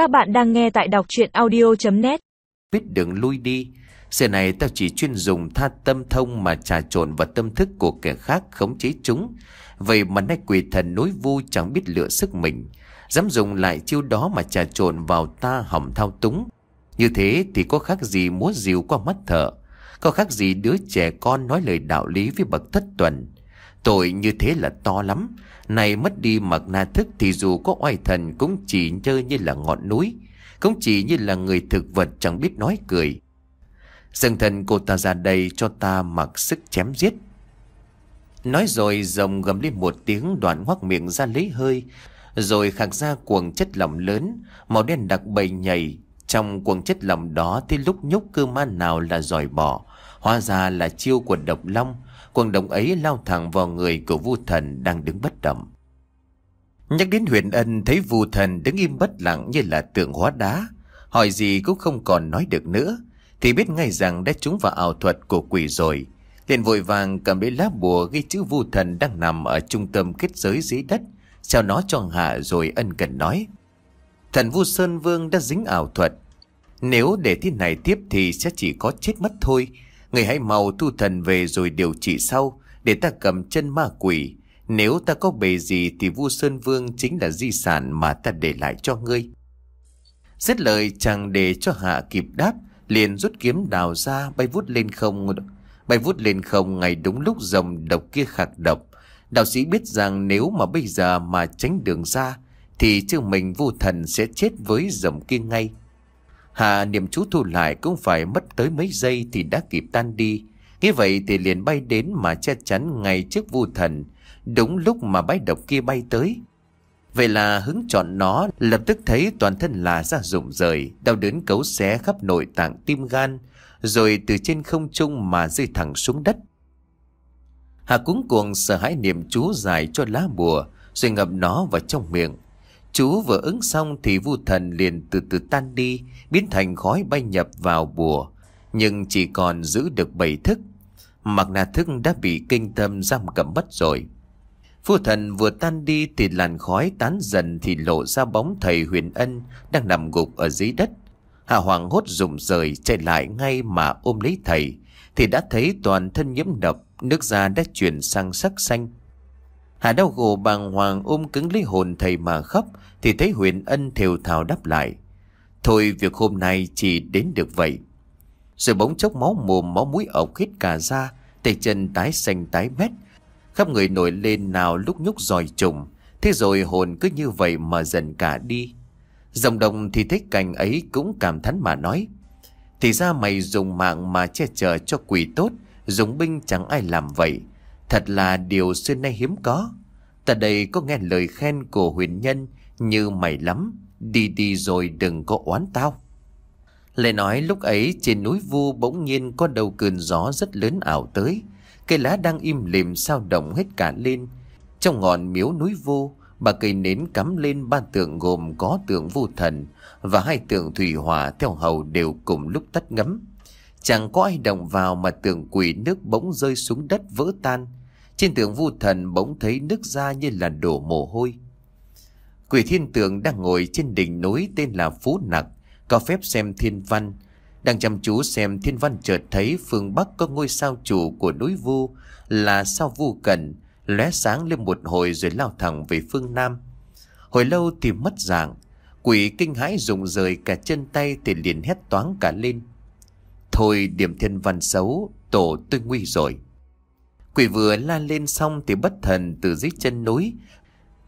Các bạn đang nghe tại đọc chuyện audio.net Biết đường lui đi. Giờ này tao chỉ chuyên dùng tha tâm thông mà trà trộn vào tâm thức của kẻ khác khống chế chúng. Vậy mà nay quỷ thần nối vu chẳng biết lựa sức mình. Dám dùng lại chiêu đó mà trà trộn vào ta hỏng thao túng. Như thế thì có khác gì múa dìu qua mắt thợ? Có khác gì đứa trẻ con nói lời đạo lý với bậc thất tuần? Tội như thế là to lắm. Này mất đi mặc na thức thì dù có oai thần cũng chỉ chơi như là ngọn núi, Cũng chỉ như là người thực vật chẳng biết nói cười. Dần thần cô ta ra đây cho ta mặc sức chém giết. Nói rồi rồng gầm lên một tiếng đoạn hoác miệng ra lấy hơi, Rồi khạc ra cuồng chất lỏng lớn, Màu đen đặc bầy nhảy trong cuồng chất lỏng đó thì lúc nhúc cơ ma nào là giỏi bỏ Hóa ra là chiêu của độc long. Cuồng đồng ấy lao thẳng vào người của vu thần đang đứng bất động. Nhắc đến huyền ân, thấy vu thần đứng im bất lặng như là tượng hóa đá. Hỏi gì cũng không còn nói được nữa. Thì biết ngay rằng đã trúng vào ảo thuật của quỷ rồi. Liền vội vàng cầm lấy lá bùa ghi chữ vu thần đang nằm ở trung tâm kết giới dưới đất. Chào nó cho hạ rồi ân cần nói. Thần vu Sơn Vương đã dính ảo thuật. Nếu để thế này tiếp thì sẽ chỉ có chết mất thôi. Người hãy mau thu thần về rồi điều trị sau, Để ta cầm chân ma quỷ. Nếu ta có bề gì thì vu Sơn Vương chính là di sản mà ta để lại cho ngươi. Xét lời chẳng để cho hạ kịp đáp, Liền rút kiếm đào ra, bay vút lên không. Bay vút lên không ngày đúng lúc rồng độc kia khạc độc. Đạo sĩ biết rằng nếu mà bây giờ mà tránh đường ra thì chứ mình vô thần sẽ chết với rồng kia ngay hà niệm chú thu lại cũng phải mất tới mấy giây thì đã kịp tan đi. Như vậy thì liền bay đến mà che chắn ngay trước vu thần, đúng lúc mà bãi độc kia bay tới. Vậy là hứng chọn nó, lập tức thấy toàn thân là ra rụng rời, đau đớn cấu xé khắp nội tạng tim gan, rồi từ trên không trung mà rơi thẳng xuống đất. hà cuống cuồng sợ hãi niệm chú dài cho lá bùa, rồi ngập nó vào trong miệng. Chú vừa ứng xong thì vu thần liền từ từ tan đi, biến thành khói bay nhập vào bùa, nhưng chỉ còn giữ được bảy thức. Mặc nà thức đã bị kinh tâm giam cầm bất rồi. Phu thần vừa tan đi thì làn khói tán dần thì lộ ra bóng thầy huyền ân đang nằm gục ở dưới đất. Hạ Hoàng hốt rụng rời chạy lại ngay mà ôm lấy thầy thì đã thấy toàn thân nhiễm độc, nước da đã chuyển sang sắc xanh. Hà đau khổ bàng hoàng ôm cứng lấy hồn thầy mà khóc, Thì thấy huyền ân thều thào đáp lại, Thôi việc hôm nay chỉ đến được vậy. Rồi bỗng chốc máu mồm, máu mũi ọc hết cả ra, Tay chân tái xanh tái mét, Khắp người nổi lên nào lúc nhúc dòi trùng. Thế rồi hồn cứ như vậy mà dần cả đi. Dòng đồng thì thấy cảnh ấy cũng cảm thán mà nói, Thì ra mày dùng mạng mà che chở cho quỷ tốt, Dùng binh chẳng ai làm vậy. Thật là điều xưa nay hiếm có. Ta đây có nghe lời khen của huyền nhân như mày lắm. Đi đi rồi đừng có oán tao. Lại nói lúc ấy trên núi vu bỗng nhiên có đầu cơn gió rất lớn ảo tới. Cây lá đang im lìm sao động hết cả lên. Trong ngọn miếu núi vu, bà cây nến cắm lên ba tượng gồm có tượng vu thần và hai tượng thủy hỏa theo hầu đều cùng lúc tắt ngấm. Chẳng có ai động vào mà tượng quỷ nước bỗng rơi xuống đất vỡ tan. Trên tượng vu thần bỗng thấy nước ra như là đổ mồ hôi. Quỷ thiên tượng đang ngồi trên đỉnh núi tên là Phú Nặc, có phép xem thiên văn. Đang chăm chú xem thiên văn chợt thấy phương Bắc có ngôi sao chủ của núi vu là sao vu cần, lóe sáng lên một hồi rồi lao thẳng về phương Nam. Hồi lâu thì mất dạng, quỷ kinh hãi rụng rời cả chân tay thì liền hét toáng cả lên. Thôi điểm thiên văn xấu, tổ tôi nguy rồi. Quỷ vừa la lên xong thì bất thần từ dưới chân núi.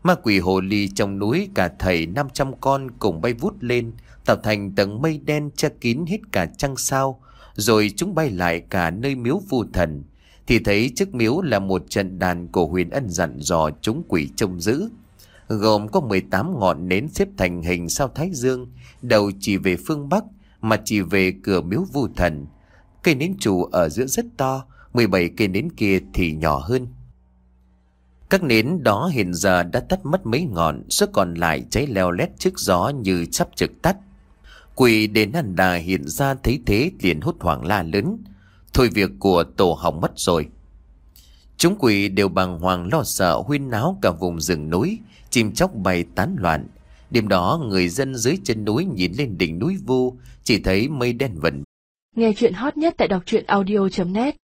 Ma quỷ hồ ly trong núi cả thầy 500 con cùng bay vút lên, tạo thành tầng mây đen che kín hết cả trăng sao, rồi chúng bay lại cả nơi miếu vu thần. Thì thấy trước miếu là một trận đàn cổ huyền ân dặn dò chúng quỷ trông giữ. Gồm có 18 ngọn nến xếp thành hình sao thái dương, đầu chỉ về phương Bắc, mà chỉ về cửa miếu vu thần. Cây nến trụ ở giữa rất to, 17 cây nến kia thì nhỏ hơn. Các nến đó hiện giờ đã tắt mất mấy ngọn, số còn lại cháy leo lét trước gió như sắp trực tắt. Quỷ đến hàn đà hiện ra thấy thế liền hốt hoảng la lớn. Thôi việc của tổ hỏng mất rồi. Chúng quỷ đều bàng hoàng lo sợ huyên náo cả vùng rừng núi, chim chóc bay tán loạn. Đêm đó người dân dưới chân núi nhìn lên đỉnh núi vu Chỉ thấy mây đen vần Nghe chuyện hot nhất tại đọc truyện audio.net